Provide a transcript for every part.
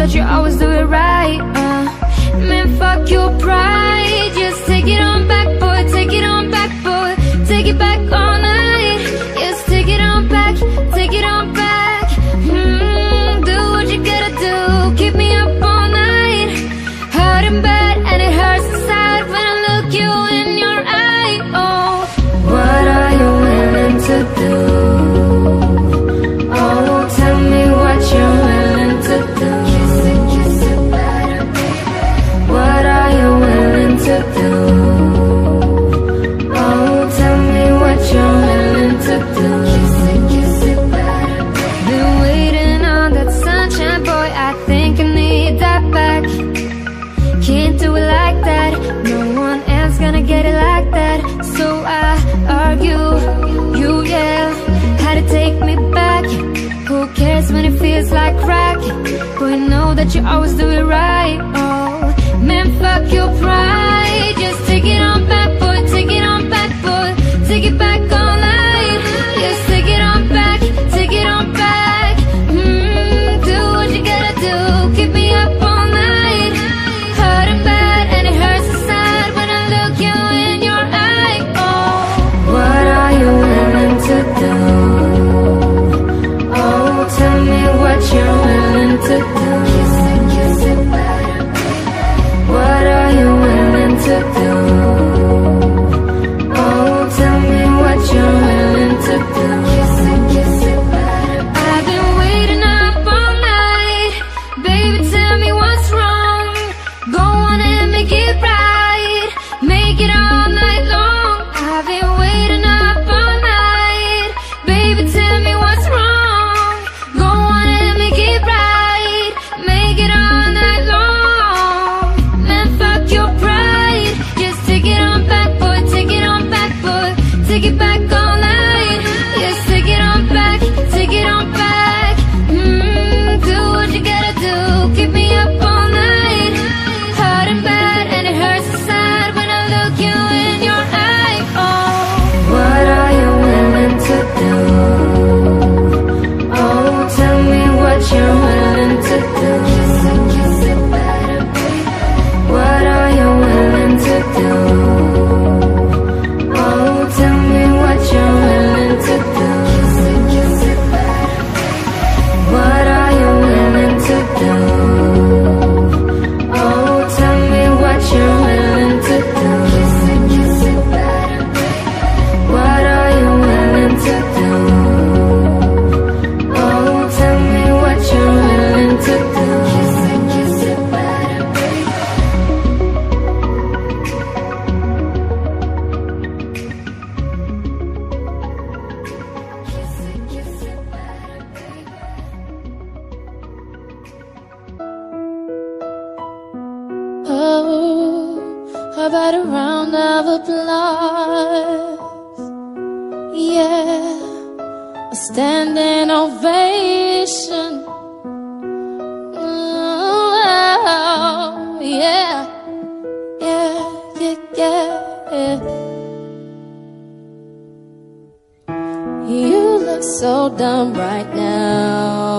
that you always do it right uh. Man, fuck your pride. Just take it on back, boy. Take it on back, boy. Take it back on that you always do it right. Oh, man, fuck your pride. so dumb right now.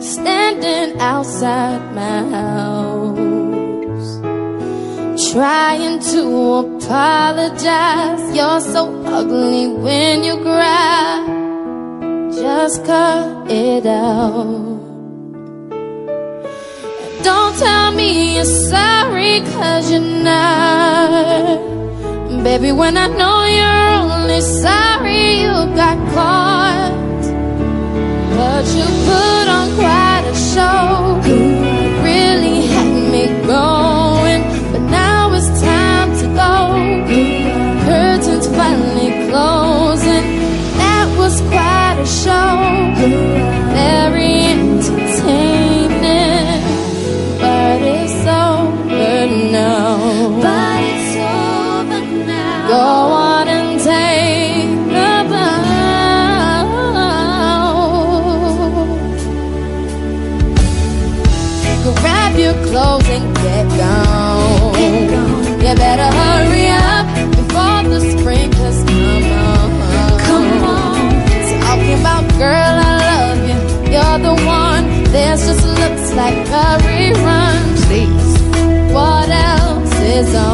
Standing outside my house, trying to apologize. You're so ugly when you cry. Just cut it out. Don't tell me you're sorry, cause you're not. Baby, when I know you're only sorry you got caught, but you put on quite a show. Really had me going, but now it's time to go. Curtains finally closing. That was quite a show. Is on?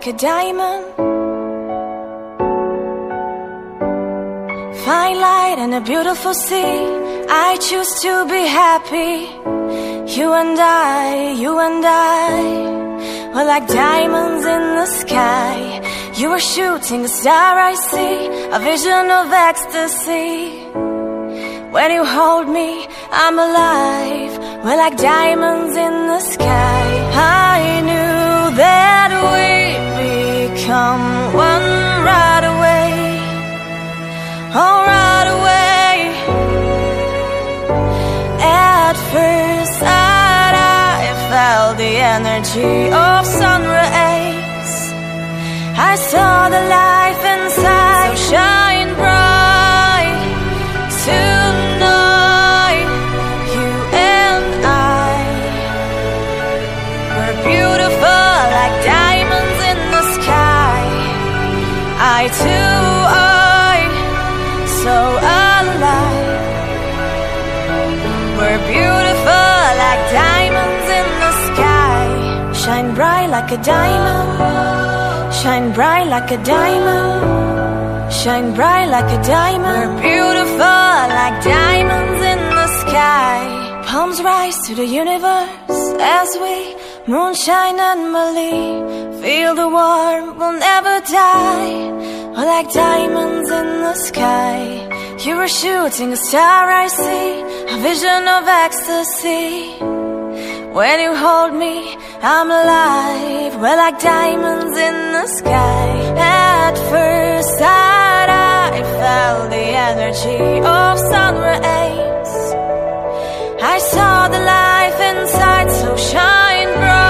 Like a diamond. Fine light and a beautiful sea. I choose to be happy. You and I, you and I. We're like diamonds in the sky. You are shooting a star, I see. A vision of ecstasy. When you hold me, I'm alive. We're like diamonds in the sky. I knew that we'd become one right away. Oh, right away. At first sight, I felt the energy of sun rays. I saw the life like a diamond. Shine bright like a diamond. Shine bright like a diamond. We're beautiful like diamonds in the sky. Palms rise to the universe as we moonshine and believe. Feel the warmth, we'll never die. We're like diamonds in the sky. You were shooting a star, I see. A vision of ecstasy. When you hold me, I'm alive. We're like diamonds in the sky. At first sight, I felt the energy of sun rays. I saw the life inside, so shine bright.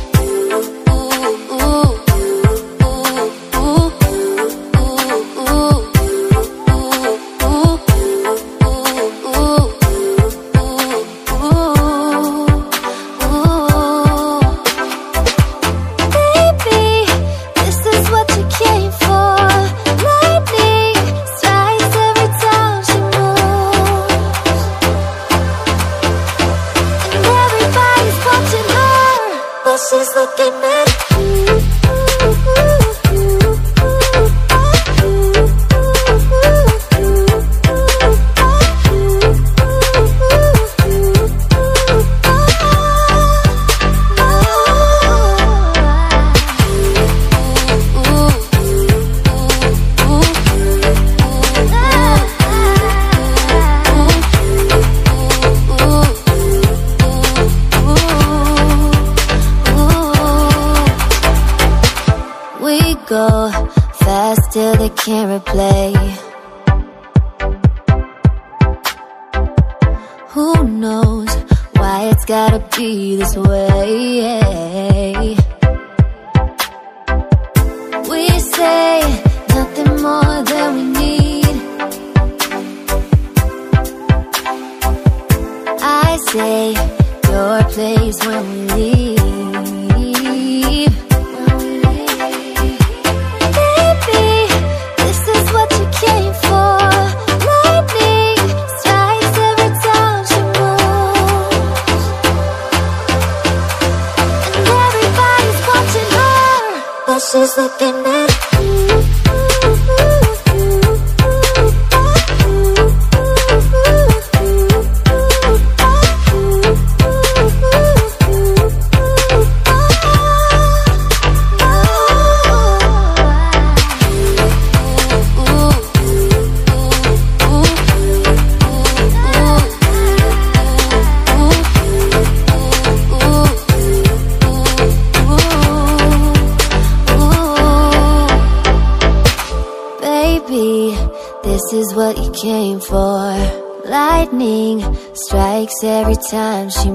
in it. 担心。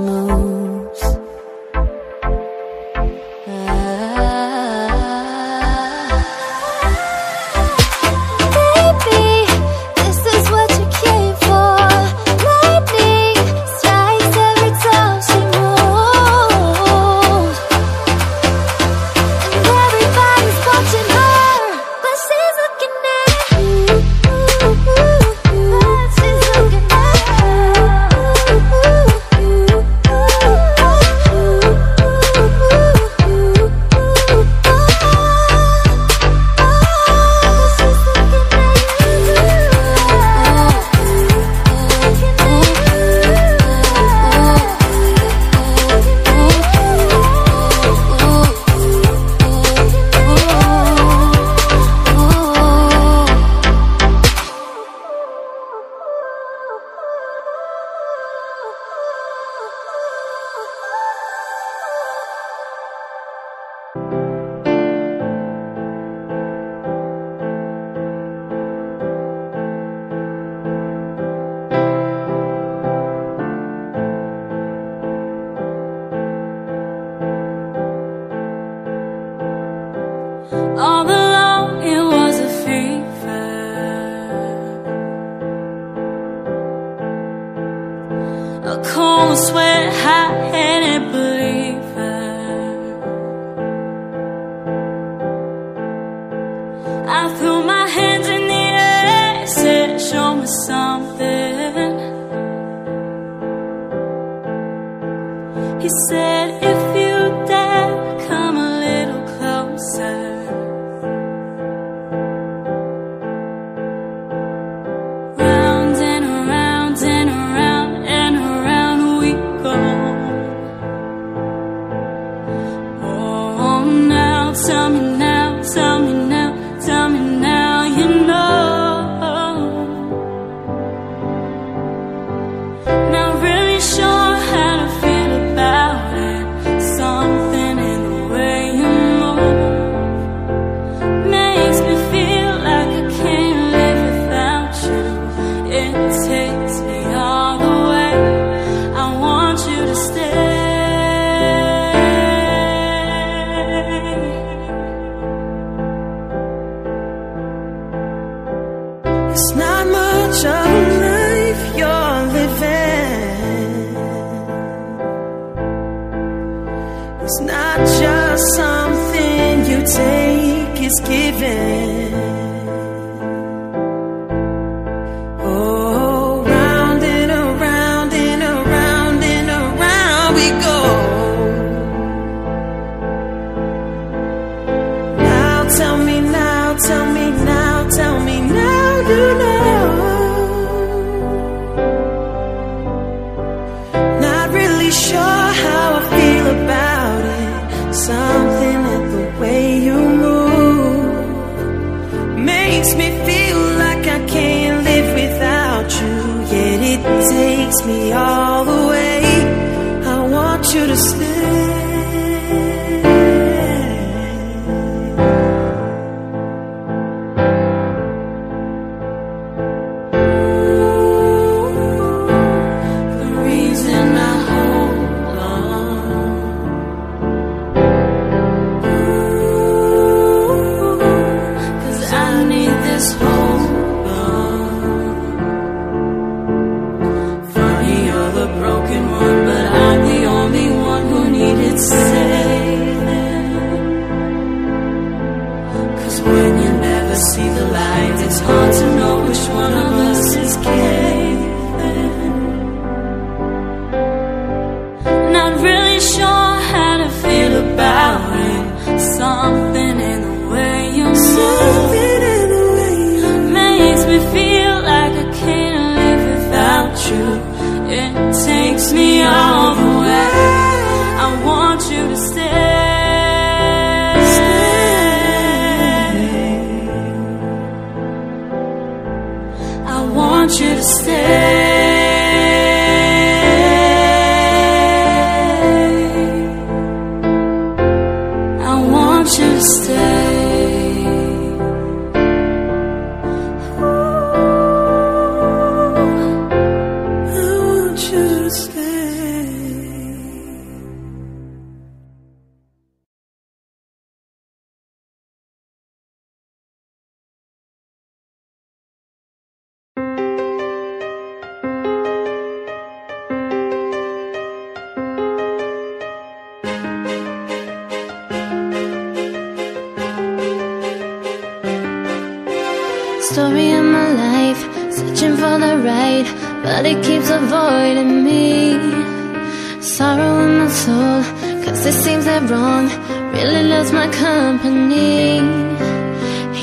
swear you to stay.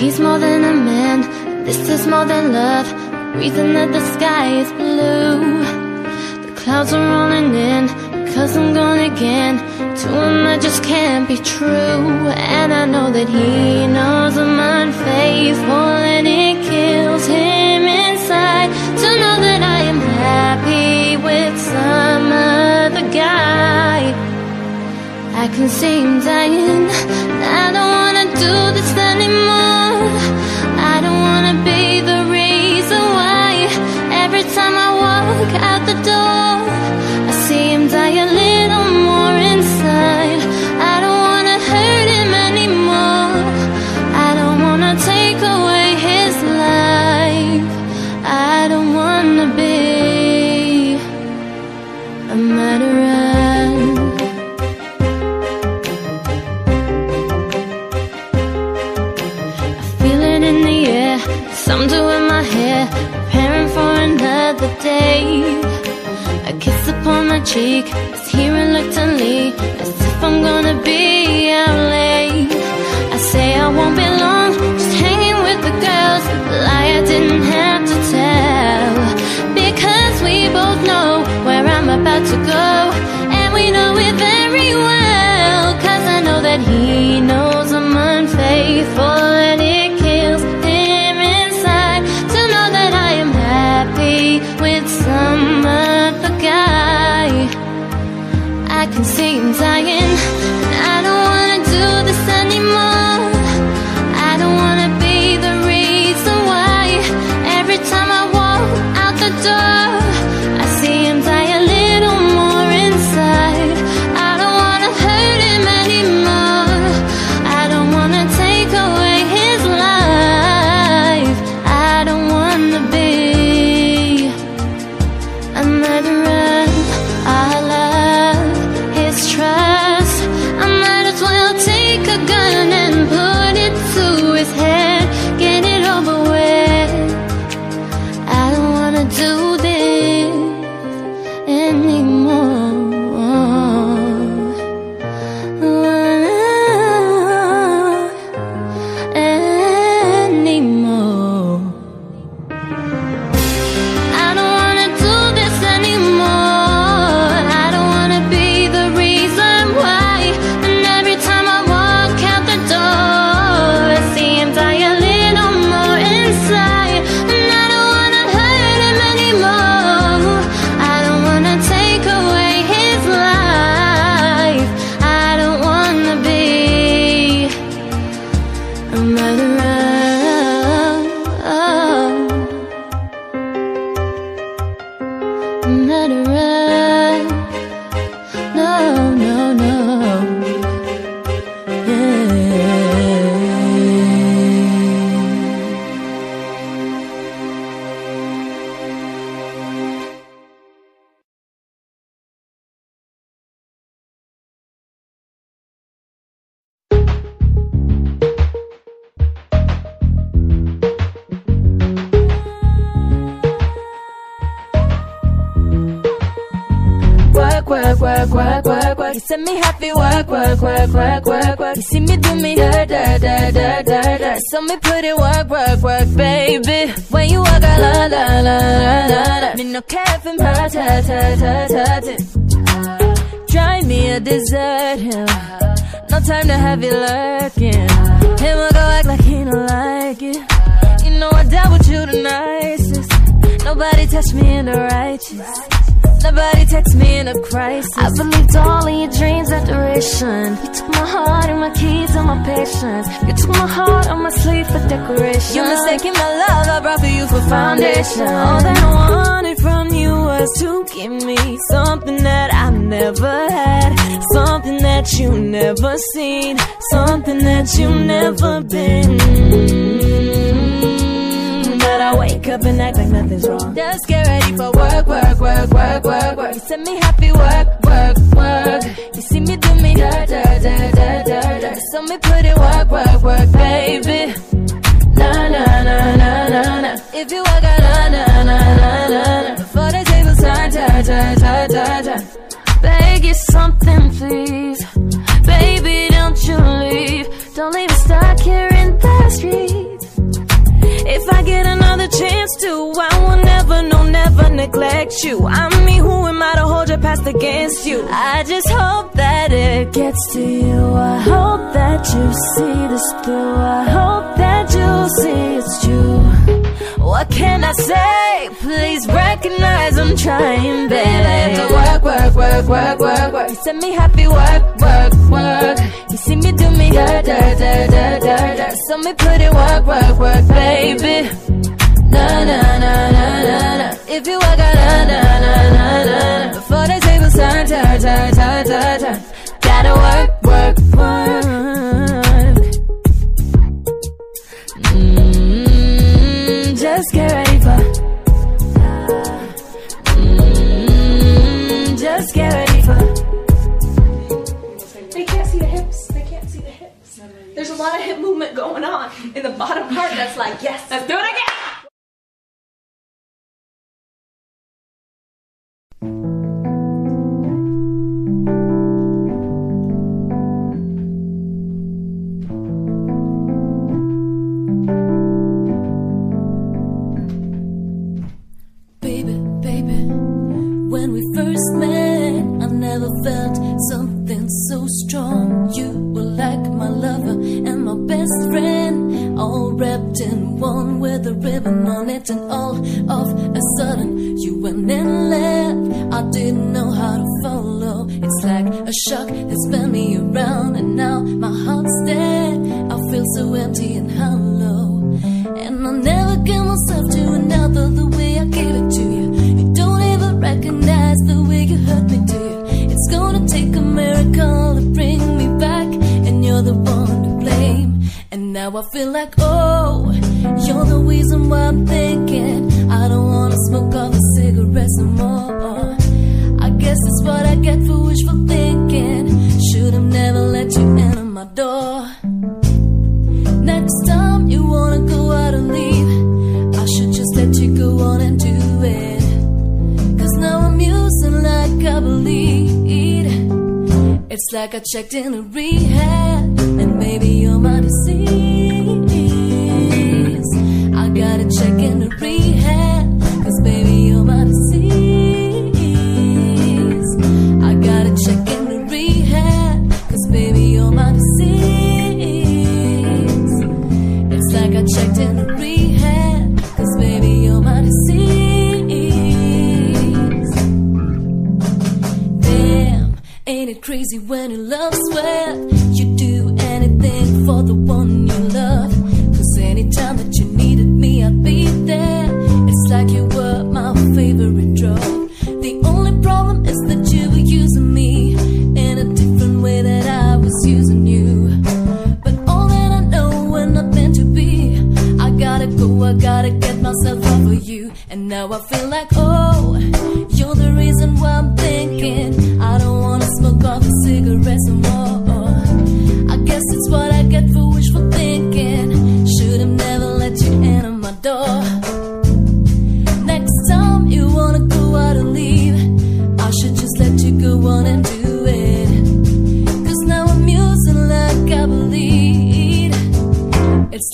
He's more than a man, this is more than love. Reason that the sky is blue. The clouds are rolling in, cause I'm gone again. To him, I just can't be true. And I know that he knows I'm unfaithful, and it kills him inside to know that I am happy with some other guy. I can see him dying. I don't wanna do this anymore. the door. up on my cheek as here reluctantly As if I'm gonna be out late. I say I won't be long Just hanging with the girls lie I didn't have to tell. Because we both know Where I'm about to go. Crisis. I believed all of your dreams had duration. You took my heart and my keys and my patience. You took my heart on my sleeve for decoration. You're mistaken my love, I brought for you for foundation. All that I wanted from you was to give me something that I never had, something that you never seen, something that you never been. But I wake up and act like nothing's wrong. Just get ready for work, work, work, work, work, work. You set me happy, work, work, work. You see me do me dirt, dirt, dirt, dirt, dirt, dirt. So me put it work, work, work, baby. Na na na na na na. If you out, na na na na na na. Before the table turn, turn, turn, turn, turn, turn. Beg you something, please. Baby, don't you leave. Don't leave me stuck here in the street. If I get another chance to, I will never, no, never neglect you. I'm me, who am I to hold your past against you? I just hope that it gets to you. I hope that you see this through. I hope that you see it's true. What can I say? Please recognize I'm trying, baby. To work, work, work, work, work, work. You set me happy, work, work, work. You see me do me dirt, dirt, dirt, dirt, dirt. So me put it work, work, work, baby. Na na na na na na. If you work out, na na na na na. Before the tables turn, turn, turn, turn, turn, turn. Gotta work, work, work. Mm, just get ready for. Mm, just get ready for. They can't see the hips. They can't see the hips. There's a lot of hip movement going on in the bottom part that's like, yes, let's do it again. Checked in a rehab, myself of you. And now I feel like, oh, you're the reason why I'm thinking I don't wanna smoke all the cigarettes no more. I guess it's what I get for wishful thinking. Should have never let you enter my door.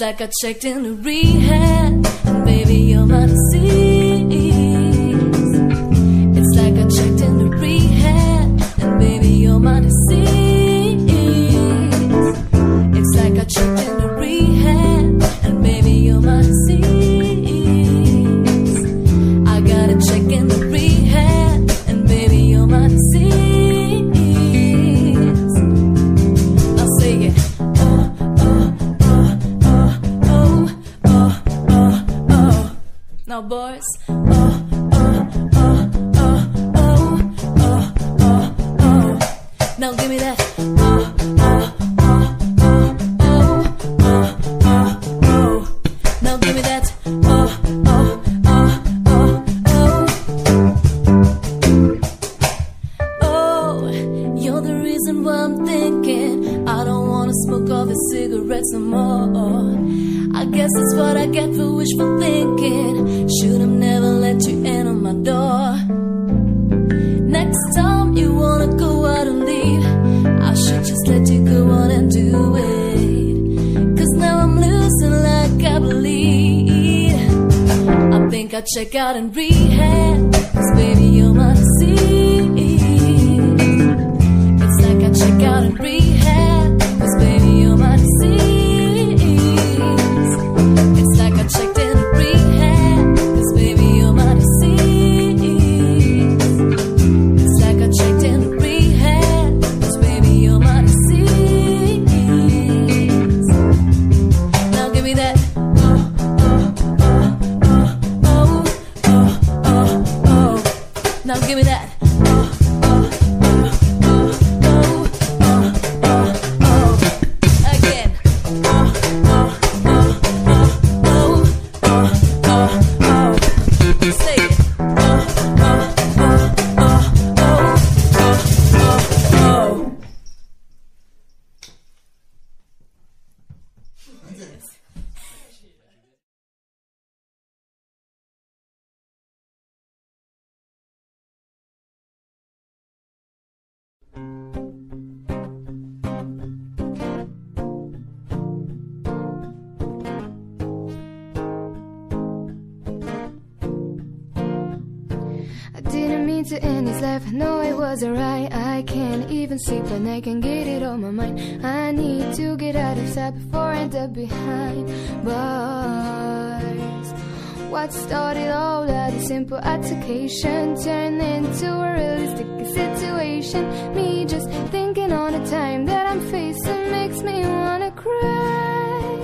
Like I checked in into rehab, and baby, you're my disease. I know it wasn't right. I can't even sleep and I can get it on my mind. I need to get out of sight before I end up behind bars. What started all that a simple altercation turned into a realistic situation. Me just thinking on the time that I'm facing makes me wanna cry.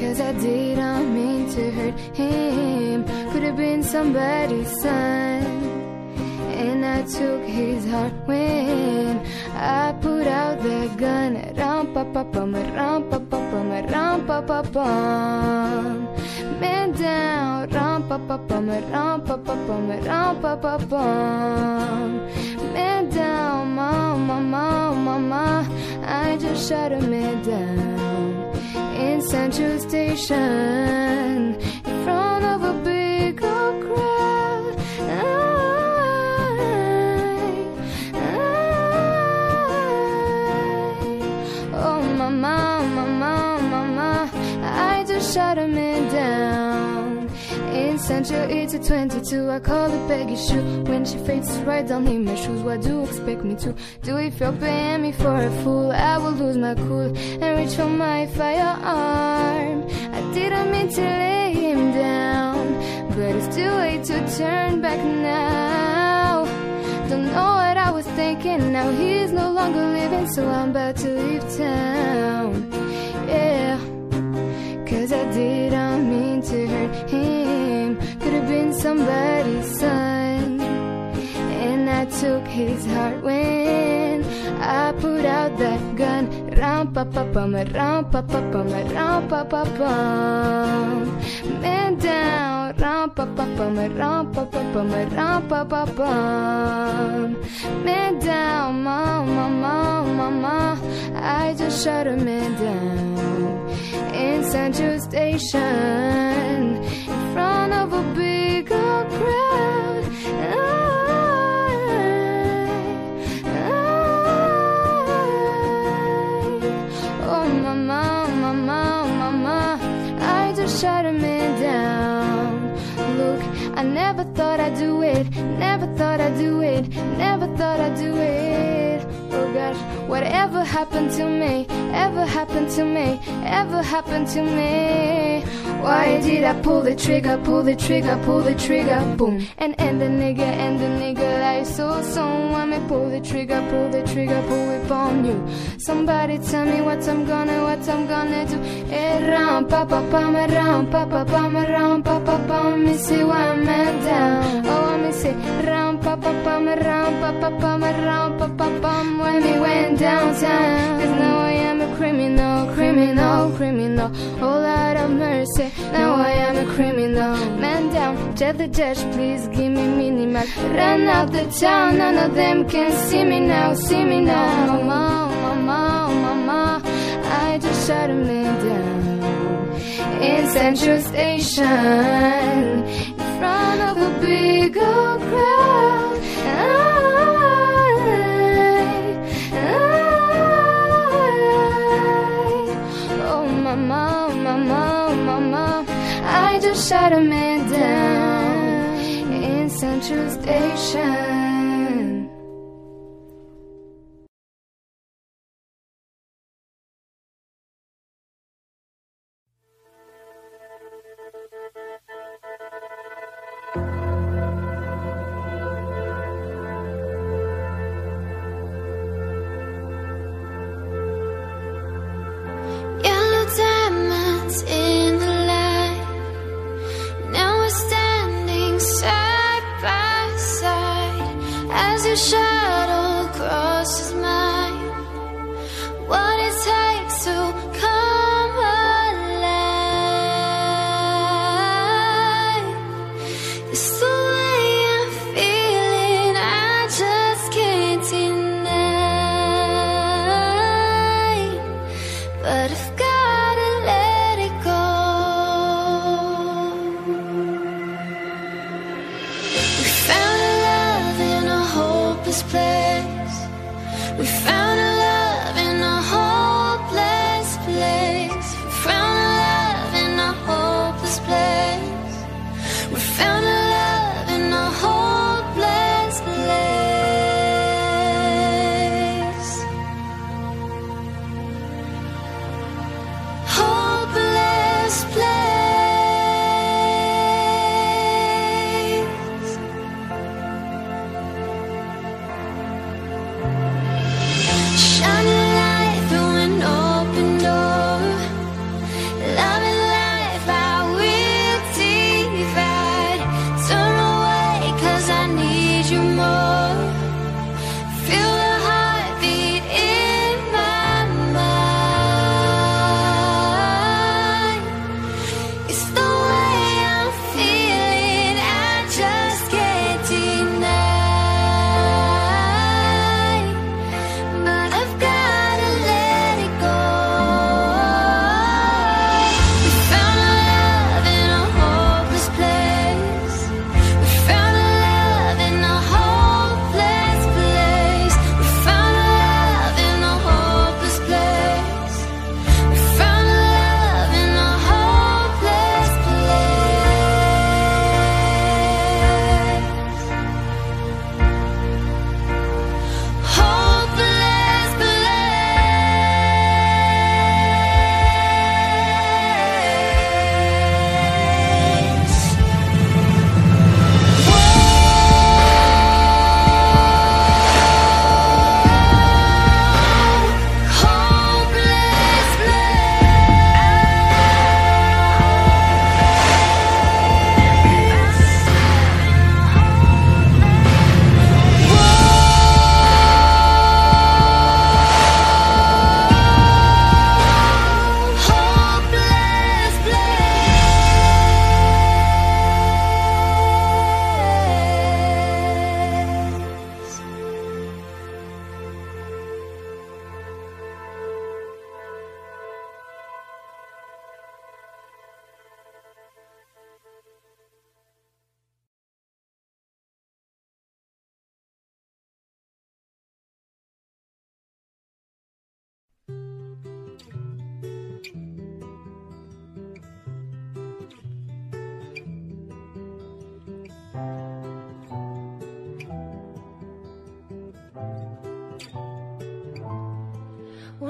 Cause I didn't mean to hurt him. Could have been somebody's son. And I took his heart when I put out the gun. Ram pa pa pum, ram pa pa pum, ram pa pa pum. Man down, ram pa pa pum, ram pa pa pum, ram pa pa pum. Man down, mama, mama, mama. I just shot a man down in Central Station in front of a A man down. In Central, it's a 22. I call it Peggy Sue. When she fades right down in my shoes, what do you expect me to do? If you're paying me for a fool, I will lose my cool and reach for my firearm. I didn't mean to lay him down, but it's too late to turn back now. Don't know what I was thinking. Now he's no longer living, so I'm about to leave town. Cause I didn't mean to hurt him. Could have been somebody's son. And I took his heart when I put out that gun. Ram pa pa pum, ram pa pa pum, ram pa pa pum. Man down, ram pa pa pum, ram pa pa pum, ram pa pa pum. Man down, mama, mama, mama. I just shot a man down in Central Station in front of a big crowd. Oh, mama, mama, mama, I just shut me down. Look, I never thought I'd do it, never thought I'd do it, never thought I'd do it. Oh gosh whatever happened to me, ever happened to me, ever happened to me. Why did I pull the trigger, pull the trigger, pull the trigger, boom, and end the nigga, end the nigga life so soon. When me pull the trigger, pull the trigger, pull it on you. Somebody tell me what I'm gonna, what I'm gonna do. Ram, pa pa pam, ram, pa pa pam, ram, pa pa pam. Me see why I'm down. Oh, me say ram, pa pa pam, ram, pa pa pam, ram, pa pa. When we went downtown, 'cause now I am a criminal, criminal, criminal. Oh Lord of mercy, now I am a criminal. Man down, tell the judge, please give me minimal. Run out the town, none of them can see me now, see me now. Mama, mama, mama, I just shut me down in Central Station in front of a big old crowd. Shut a man down in Central Station.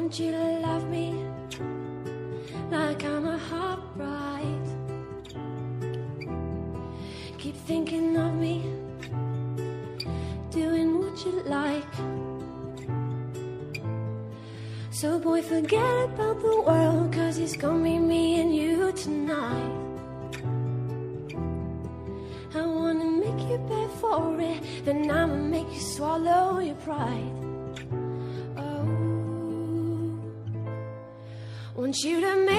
want you to love me like I'm a hot bride. Keep thinking of me, doing what you like. So, boy, forget about the world, cause it's gonna be me and you tonight. I wanna make you pay for it, then I'ma make you swallow your pride. want you to make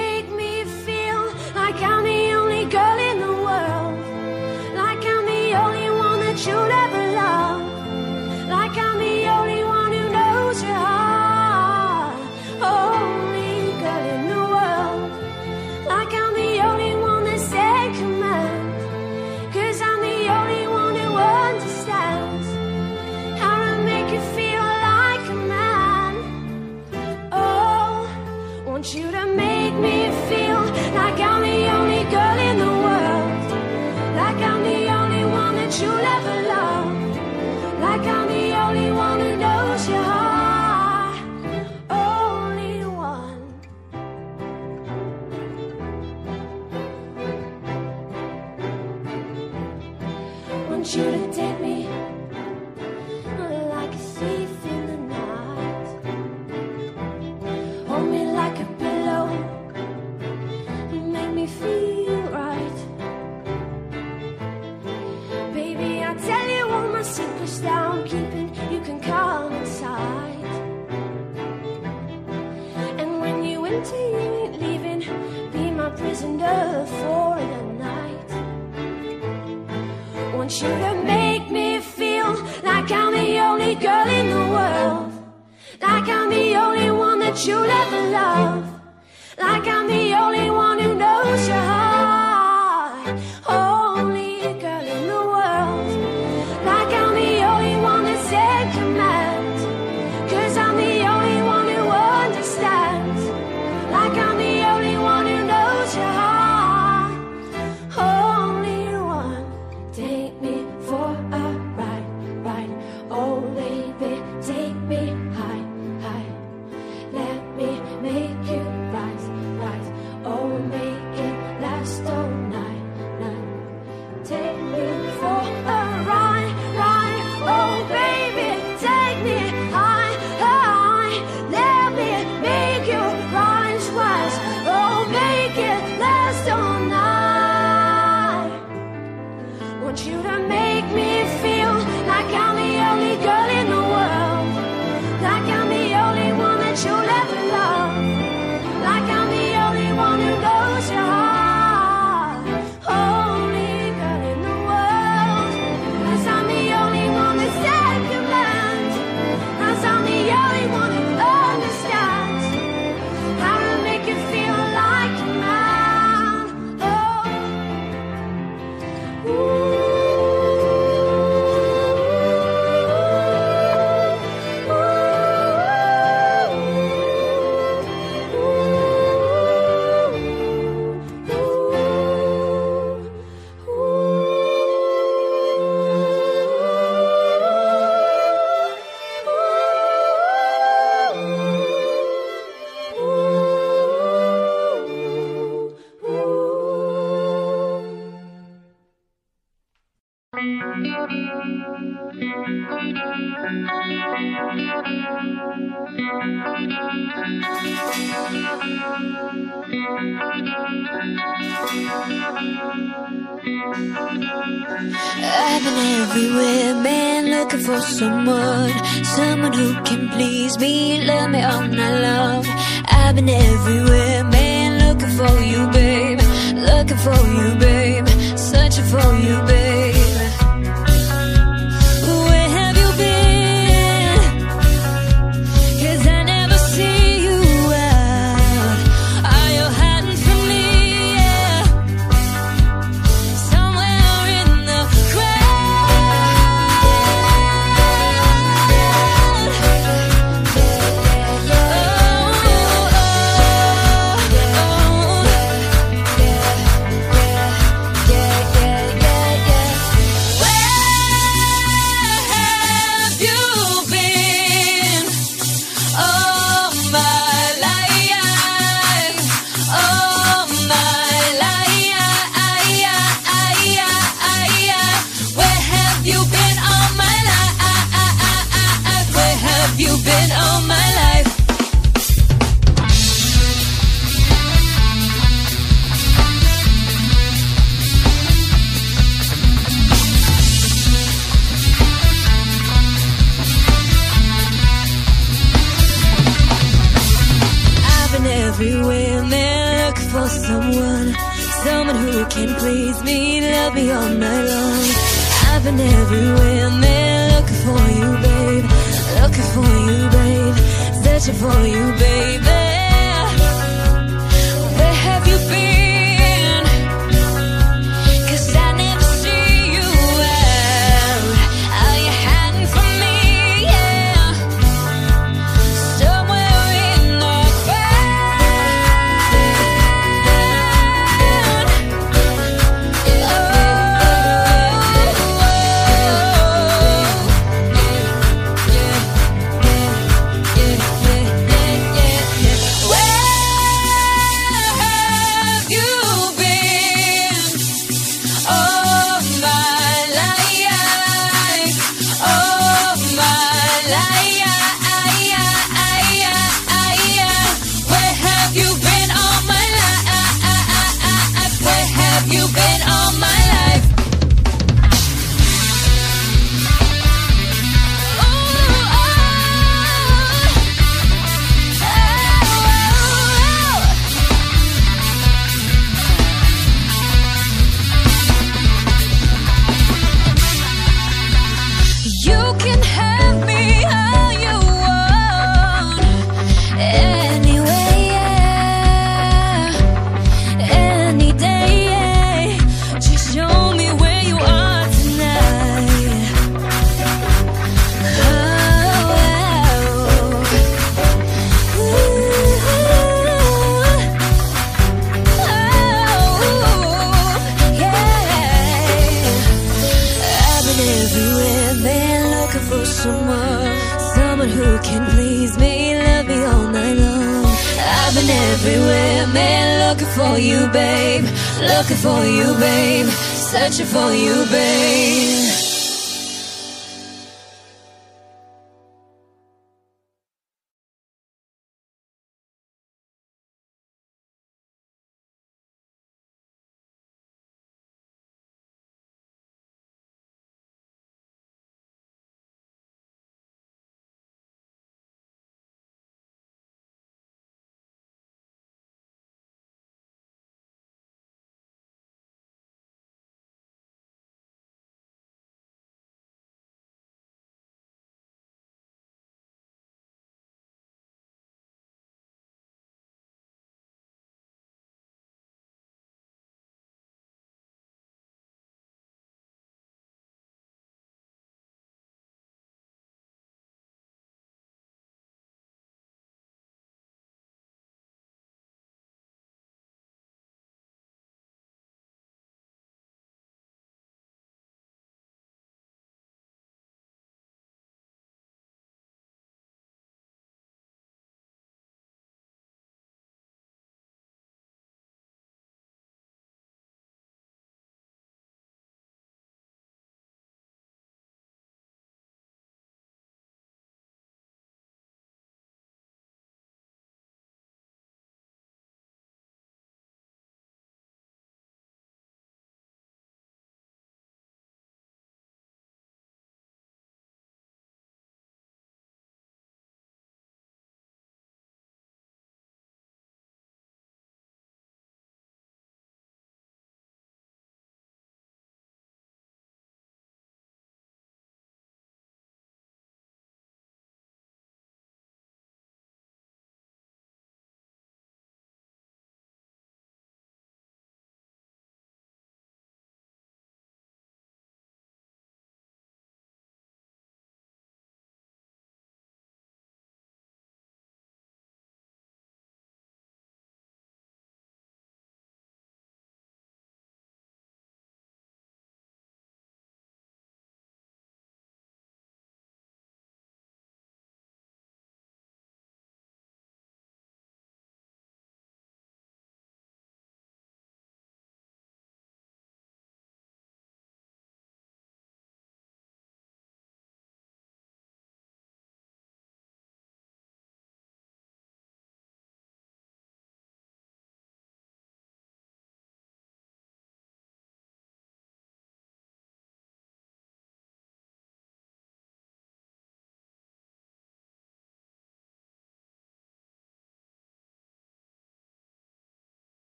prisoner for the night. Won't you I've been everywhere, been looking for someone, someone who can please me, love me all my love. I've been everywhere, been looking for you, babe, looking for you, babe, searching for you, babe. Me all night long. I've been everywhere, man, looking for you, babe. Looking for you, babe. Searching for you, baby.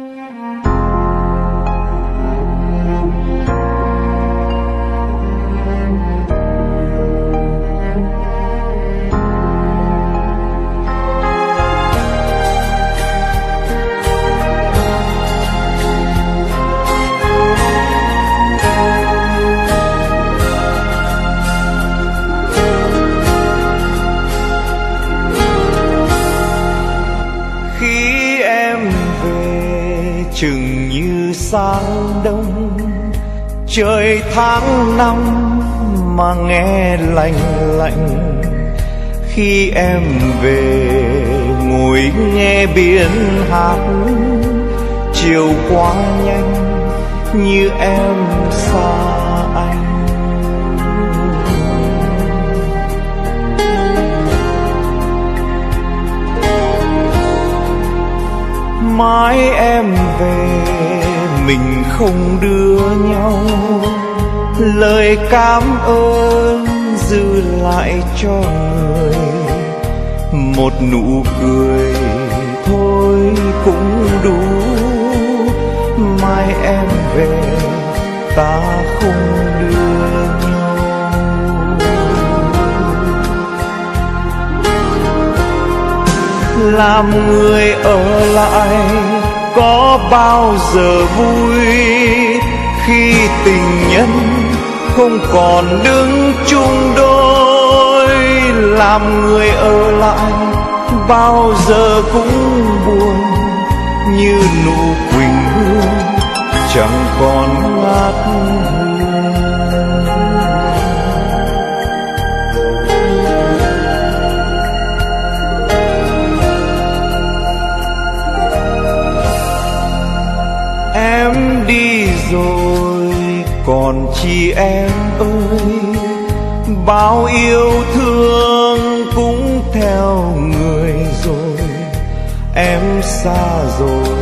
Música tháng năm mà nghe lạnh lạnh. Khi em về, ngồi nghe biển hát. Chiều qua nhanh như em xa anh. Mãi em về, mình không đưa nhau lời cảm ơn dư lại cho người. Một nụ cười thôi cũng đủ. Mai em về, ta không đưa nhau. Làm người ở lại có bao giờ vui khi tình nhân không còn đứng chung đôi, làm người ở lại bao giờ cũng buồn như nụ quỳnh hương chẳng còn ngát còn chi em ơi, bao yêu thương cũng theo người rồi. Em xa rồi,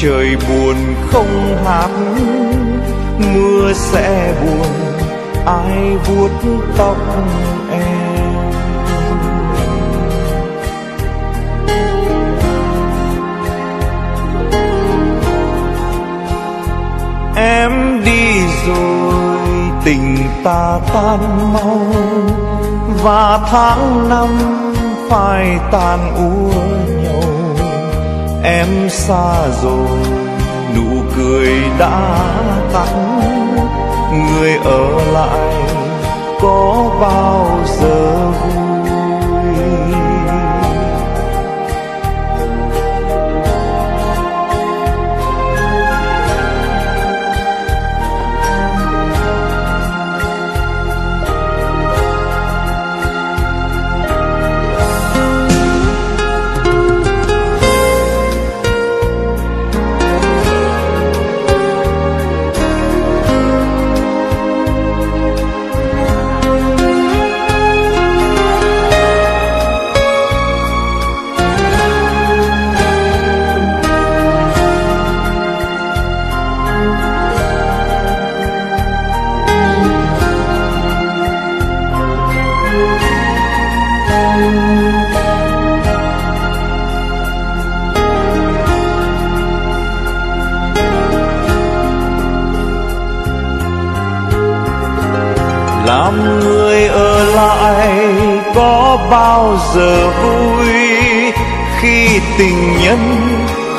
trời buồn không hát mưa sẽ buồn, ai vuốt tóc ta tan mau, và tháng năm phải tàn úa nhau em xa rồi, nụ cười đã tắt. Người ở lại có bao giờ vui?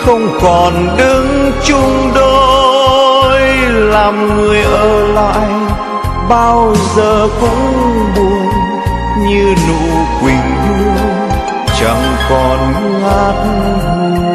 Không còn đứng chung đôi, làm người ở lại bao giờ cũng buồn như nụ quỳnh hương chẳng còn ngát hương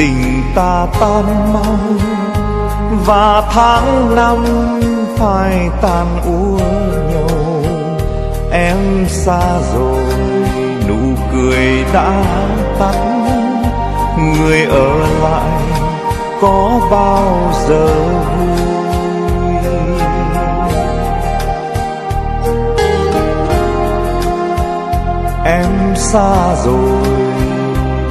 tình ta tan mau, và tháng năm phai tan úa nhau em xa rồi, nụ cười đã tắt. Người ở lại có bao giờ vui? Em xa rồi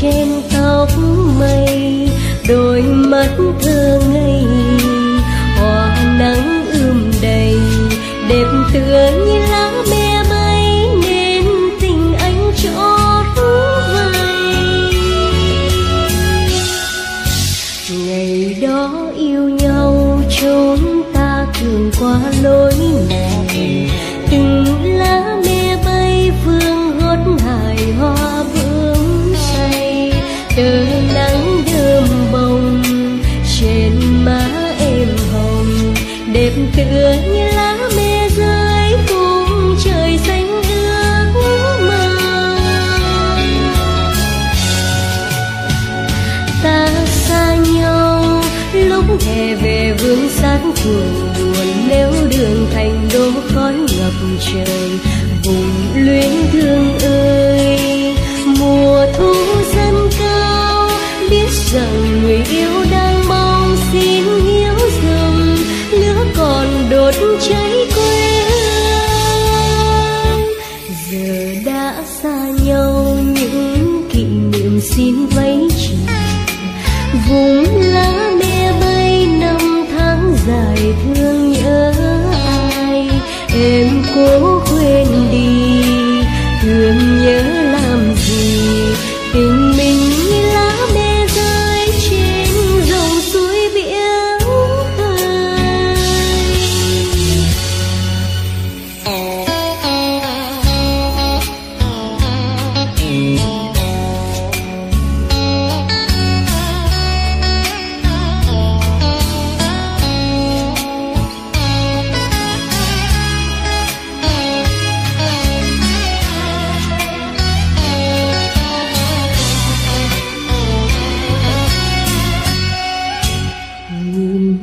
Trên tóc mây đôi mắt thương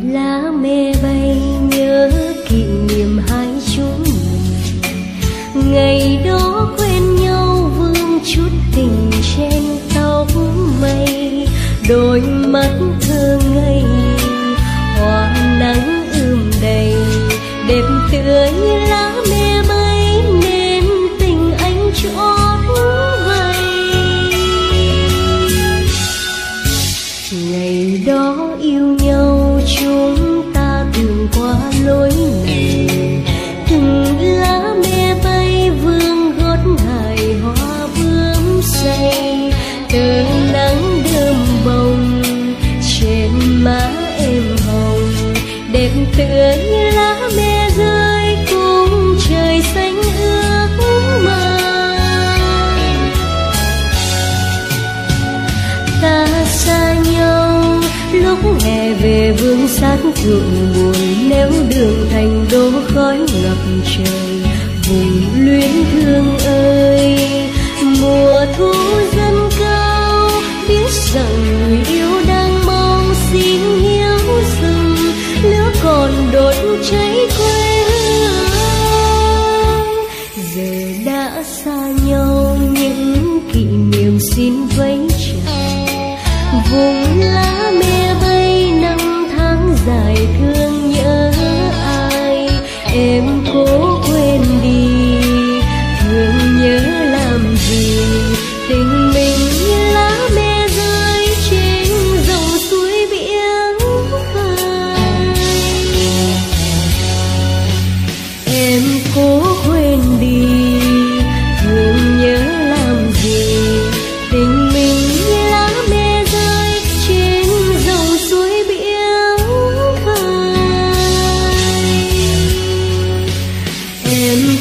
lá me bay.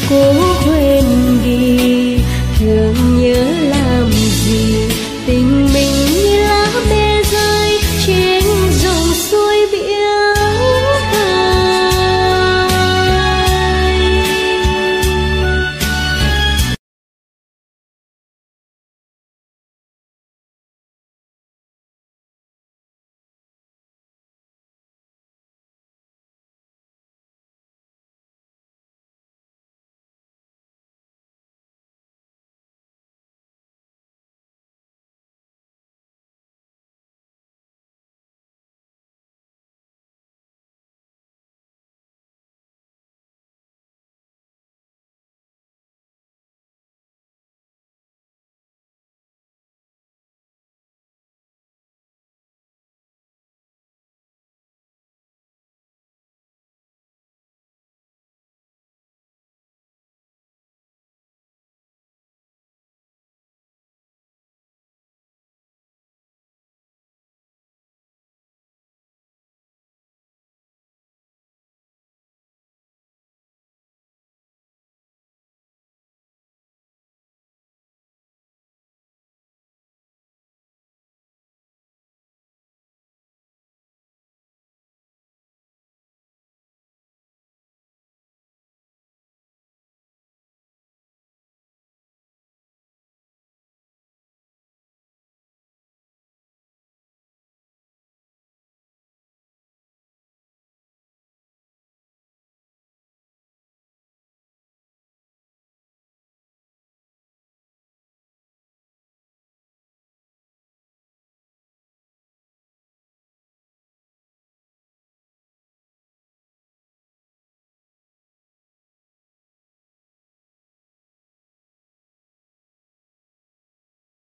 过。